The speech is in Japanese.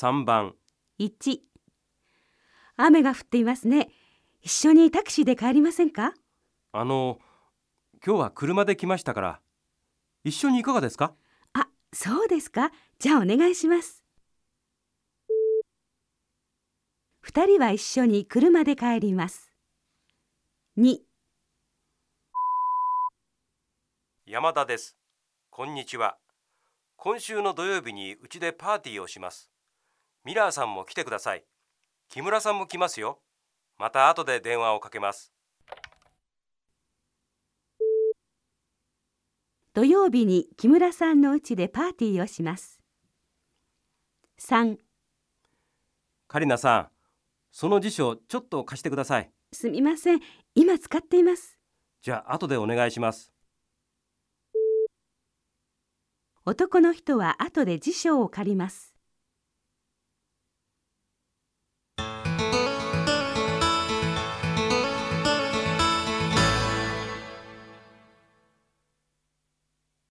3番1雨が降っていますね。一緒にタクシーで帰りませんか？あの今日は車で来ましたから。一緒にいかがですか？あそうですか。じゃあお願いします。二人は一緒に車で帰ります。2山田です。こんにちは。今週の土曜日にうちでパーティーをしますミラーさんも来てください。木村さんも来ますよ。また後で電話をかけます。土曜日に木村さんの家でパーティーをします。3カリナさんその辞書ちょっと貸してください。すみません。今使っています。じゃあ後でお願いします。男の人は後で辞書を借ります